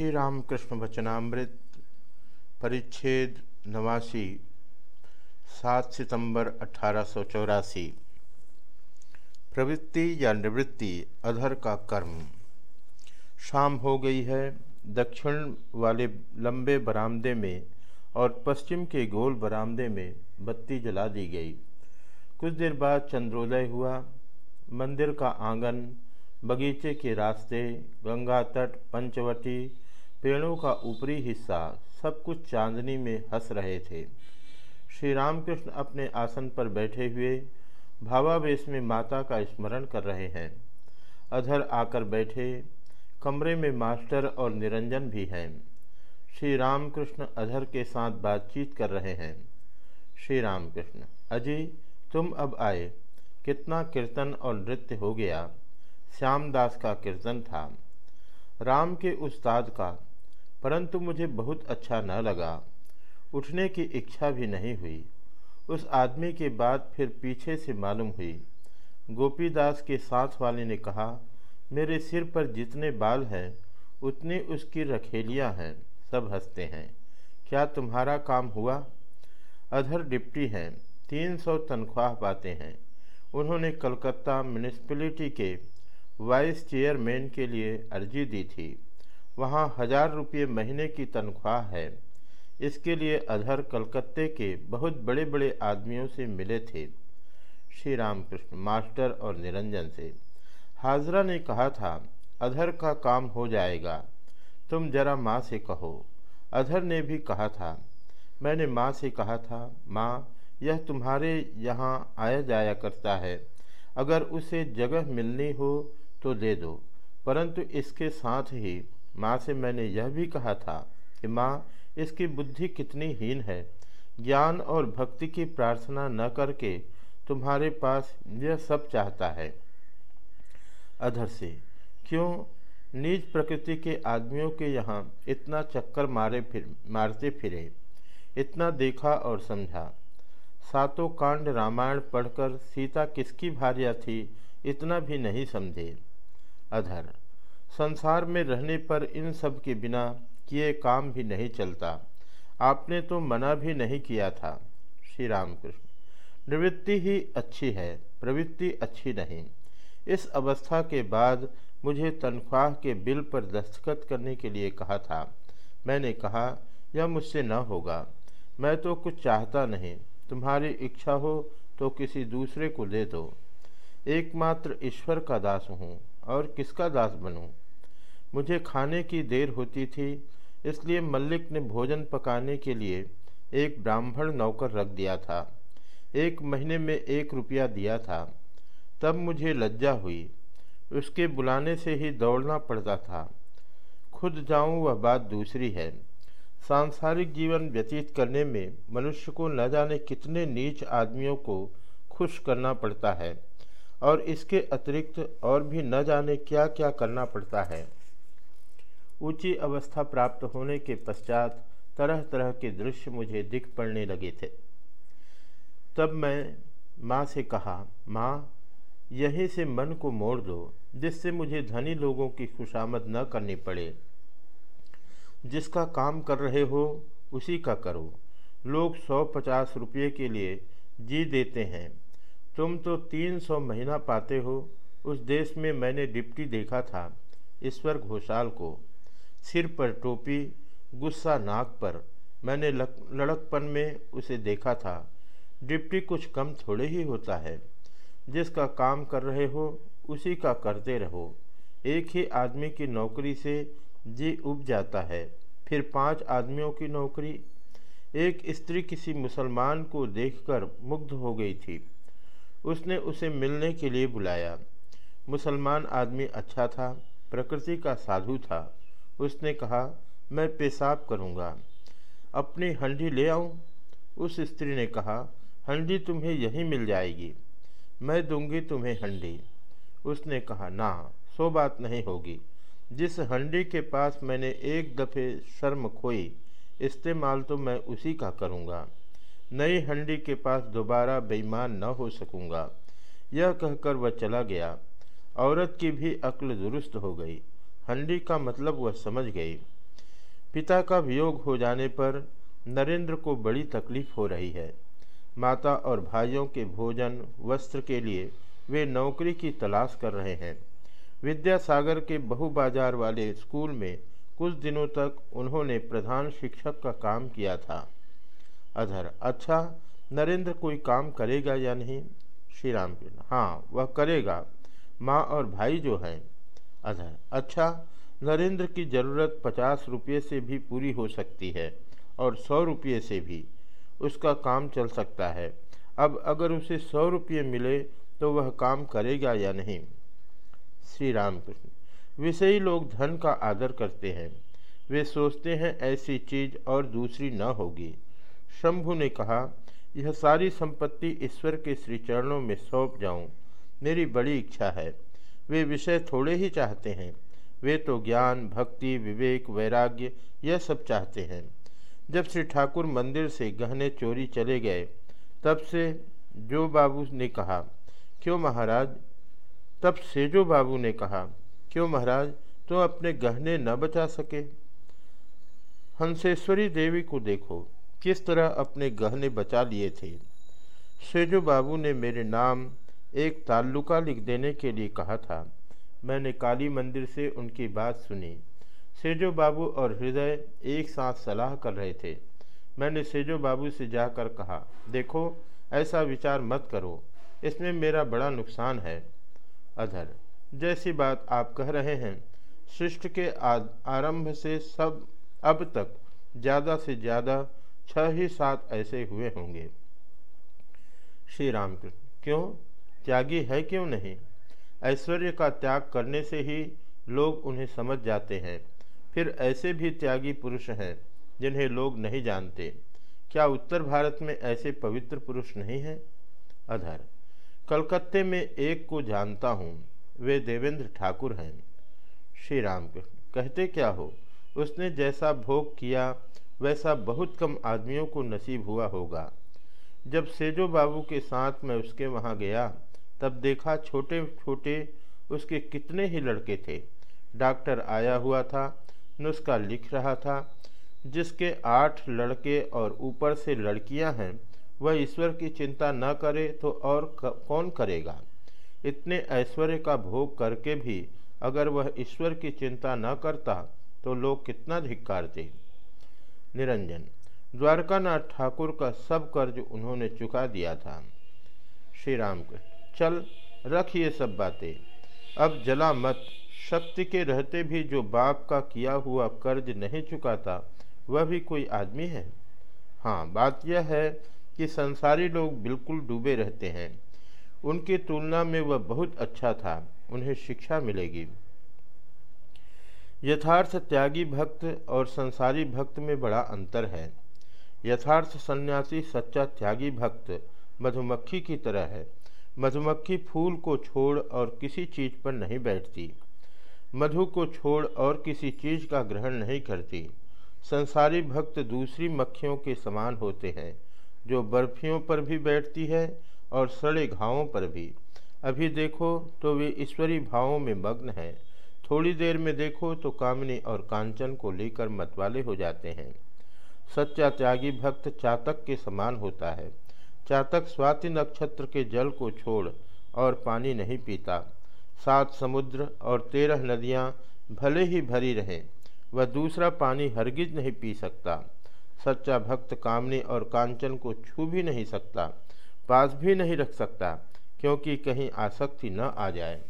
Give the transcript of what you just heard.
श्री रामकृष्ण वचनामृत परिच्छेद नवासी, सात सितंबर अठारह सौ चौरासी। प्रवृत्ति या निवृत्ति, अधर का कर्म। शाम हो गई है, दक्षिण वाले लंबे बरामदे में और पश्चिम के गोल बरामदे में बत्ती जला दी गई। कुछ देर बाद चंद्रोदय हुआ, मंदिर का आँगन, बगीचे के रास्ते, गंगा तट, पंचवटी पेड़ों का ऊपरी हिस्सा सब कुछ चांदनी में हंस रहे थे। श्री रामकृष्ण अपने आसन पर बैठे हुए भावावेश में माता का स्मरण कर रहे हैं। अधर आकर बैठे कमरे में मास्टर और निरंजन भी हैं। श्री रामकृष्ण अधर के साथ बातचीत कर रहे हैं। श्री रामकृष्ण अजय तुम अब आए। कितना कीर्तन और नृत्य हो गया। श्यामदास का कीर्तन था। राम के उस्ताद का परंतु मुझे बहुत अच्छा न लगा। उठने की इच्छा भी नहीं हुई। उस आदमी के बाद फिर पीछे से मालूम हुई। गोपीदास के साथ वाले ने कहा, मेरे सिर पर जितने बाल हैं, उतनी उसकी रखेलियाँ हैं। सब हँसते हैं। क्या तुम्हारा काम हुआ? अधर डिप्टी हैं। तीन सौ तनख्वाह पाते हैं। उन्होंने कलकत्ता म्यूनिसपैलिटी के वाइस चेयरमैन के लिए अर्जी दी थी। वहाँ हज़ार रुपये महीने की तनख्वाह है। इसके लिए अधर कलकत्ते के बहुत बड़े बड़े आदमियों से मिले थे। श्री रामकृष्ण, मास्टर और निरंजन से। हाजरा ने कहा था अधर का काम हो जाएगा। तुम जरा माँ से कहो। अधर ने भी कहा था, मैंने माँ से कहा था, माँ, यह तुम्हारे यहाँ आया जाया करता है। अगर उसे जगह मिलनी हो तो दे दो, परंतु इसके साथ ही माँ से मैंने यह भी कहा था कि माँ, इसकी बुद्धि कितनी हीन है। ज्ञान और भक्ति की प्रार्थना न करके तुम्हारे पास यह सब चाहता है। अधर से, क्यों नीच प्रकृति के आदमियों के यहाँ इतना चक्कर मारे फिर, मारते फिरे? इतना देखा और समझा। सातों कांड रामायण पढ़कर सीता किसकी भार्या थी, इतना भी नहीं समझे। अधर संसार में रहने पर इन सब के बिना किए काम भी नहीं चलता। आपने तो मना भी नहीं किया था। श्री रामकृष्ण, निवृत्ति ही अच्छी है, प्रवृत्ति अच्छी नहीं। इस अवस्था के बाद मुझे तनख्वाह के बिल पर दस्तखत करने के लिए कहा था। मैंने कहा, यह मुझसे न होगा। मैं तो कुछ चाहता नहीं। तुम्हारी इच्छा हो तो किसी दूसरे को दे दो। एकमात्र ईश्वर का दास हूँ। और किसका दास बनूं? मुझे खाने की देर होती थी, इसलिए मल्लिक ने भोजन पकाने के लिए एक ब्राह्मण नौकर रख दिया था। एक महीने में एक रुपया दिया था। तब मुझे लज्जा हुई। उसके बुलाने से ही दौड़ना पड़ता था। खुद जाऊँ वह बात दूसरी है। सांसारिक जीवन व्यतीत करने में मनुष्य को न जाने कितने नीच आदमियों को खुश करना पड़ता है। और इसके अतिरिक्त और भी न जाने क्या क्या करना पड़ता है। ऊँची अवस्था प्राप्त होने के पश्चात तरह तरह के दृश्य मुझे दिख पड़ने लगे थे। तब मैं माँ से कहा, माँ, यहीं से मन को मोड़ दो, जिससे मुझे धनी लोगों की खुशामद न करनी पड़े। जिसका काम कर रहे हो, उसी का करो। लोग सौ पचास रुपये के लिए जी देते हैं। तुम तो तीन सौ महीना पाते हो, उस देश में मैंने डिप्टी देखा था, ईश्वर घोषाल को। सिर पर टोपी, गुस्सा नाक पर, मैंने लड़कपन में उसे देखा था। डिप्टी कुछ कम थोड़े ही होता है। जिसका काम कर रहे हो, उसी का करते रहो। एक ही आदमी की नौकरी से जी उब जाता है, फिर पाँच आदमियों की नौकरी। एक स्त्री किसी मुसलमान को देखकर मुग्ध हो गई थी। उसने उसे मिलने के लिए बुलाया। मुसलमान आदमी अच्छा था, प्रकृति का साधु था। उसने कहा, मैं पेशाब करूँगा। अपनी हंडी ले आऊँ? उस स्त्री ने कहा, हंडी तुम्हें यहीं मिल जाएगी। मैं दूँगी तुम्हें हंडी। उसने कहा, ना, सो बात नहीं होगी। जिस हंडी के पास मैंने एक दफ़े शर्म खोई, इस्तेमाल तो मैं उसी का करूँगा। नई हंडी के पास दोबारा बेईमान न हो सकूँगा। यह कहकर वह चला गया। औरत की भी अक्ल दुरुस्त हो गई। हंडी का मतलब वह समझ गई। पिता का वियोग हो जाने पर नरेंद्र को बड़ी तकलीफ़ हो रही है। माता और भाइयों के भोजन, वस्त्र के लिए वे नौकरी की तलाश कर रहे हैं। विद्यासागर के बहु बाज़ार वाले स्कूल में कुछ दिनों तक उन्होंने प्रधान शिक्षक का काम किया था। अधर। अच्छा नरेंद्र कोई काम करेगा या नहीं? श्री राम हाँ वह करेगा। माँ और भाई जो हैं। अधर। अच्छा नरेंद्र की ज़रूरत पचास रुपये से भी पूरी हो सकती है और सौ रुपये से भी। उसका काम चल सकता है। अब अगर उसे सौ रुपये मिले तो वह काम करेगा या नहीं? श्री राम कृष्ण विषयी लोग धन का आदर करते हैं। वे सोचते हैं ऐसी चीज़ और दूसरी न होगी। शंभु ने कहा, यह सारी संपत्ति ईश्वर के श्री चरणों में सौंप जाऊँ। मेरी बड़ी इच्छा है। वे विषय थोड़े ही चाहते हैं। वे तो ज्ञान, भक्ति, विवेक, वैराग्य, यह सब चाहते हैं। जब श्री ठाकुर मंदिर से गहने चोरी चले गए, तब से जो बाबू ने कहा, क्यों महाराज? तब सेजो बाबू ने कहा, क्यों महाराज, तुम अपने गहने न बचा सके? हंसेश्वरी देवी को देखो। किस तरह अपने गहने बचा लिए थे? सेजो बाबू ने मेरे नाम एक ताल्लुका लिख देने के लिए कहा था। मैंने काली मंदिर से उनकी बात सुनी। सेजो बाबू और हृदय एक साथ सलाह कर रहे थे। मैंने सेजो बाबू से जाकर कहा, देखो, ऐसा विचार मत करो। इसमें मेरा बड़ा नुकसान है। अधर, जैसी बात आप कह रहे हैं, सृष्टि के आरंभ से सब, अब तक, ज़्यादा से ज़्यादा छह ही सात ऐसे हुए होंगे। श्री रामकृष्ण क्यों? त्यागी है क्यों नहीं? ऐश्वर्य का त्याग करने से ही लोग उन्हें समझ जाते हैं। फिर ऐसे भी त्यागी पुरुष हैं, जिन्हें लोग नहीं जानते। क्या उत्तर भारत में ऐसे पवित्र पुरुष नहीं हैं? अधर, कलकत्ते में एक को जानता हूँ, वे देवेंद्र ठाकुर हैं। श्री राम कहते क्या हो? उसने जैसा भोग किया वैसा बहुत कम आदमियों को नसीब हुआ होगा। जब सेजो बाबू के साथ मैं उसके वहाँ गया, तब देखा छोटे छोटे उसके कितने ही लड़के थे। डॉक्टर आया हुआ था, नुस्खा लिख रहा था, जिसके आठ लड़के और ऊपर से लड़कियाँ हैं, वह ईश्वर की चिंता न करे तो और कौन करेगा? इतने ऐश्वर्य का भोग करके भी अगर वह ईश्वर की चिंता न करता तो लोग कितना धिक्कार धिक्कारते निरंजन। द्वारकानाथ ठाकुर का सब कर्ज उन्होंने चुका दिया था। श्री राम चल, रख ये सब बातें। अब जला मत। शक्ति के रहते भी जो बाप का किया हुआ कर्ज नहीं चुकाता, वह भी कोई आदमी है? हाँ बात यह है कि संसारी लोग बिल्कुल डूबे रहते हैं। उनकी तुलना में वह बहुत अच्छा था। उन्हें शिक्षा मिलेगी। यथार्थ त्यागी भक्त और संसारी भक्त में बड़ा अंतर है। यथार्थ सन्यासी सच्चा त्यागी भक्त मधुमक्खी की तरह है। मधुमक्खी फूल को छोड़ और किसी चीज़ पर नहीं बैठती। मधु को छोड़ और किसी चीज़ का ग्रहण नहीं करती। संसारी भक्त दूसरी मक्खियों के समान होते हैं, जो बर्फियों पर भी बैठती है और सड़े घावों पर भी। अभी देखो तो वे ईश्वरी भावों में मग्न हैं। थोड़ी देर में देखो तो कामनी और कांचन को लेकर मतवाले हो जाते हैं। सच्चा त्यागी भक्त चातक के समान होता है। चातक स्वाति नक्षत्र के जल को छोड़ और पानी नहीं पीता। सात समुद्र और तेरह नदियाँ भले ही भरी रहें, वह दूसरा पानी हरगिज नहीं पी सकता। सच्चा भक्त कामनी और कांचन को छू भी नहीं सकता, पास भी नहीं रख सकता, क्योंकि कहीं आसक्ति न आ जाए।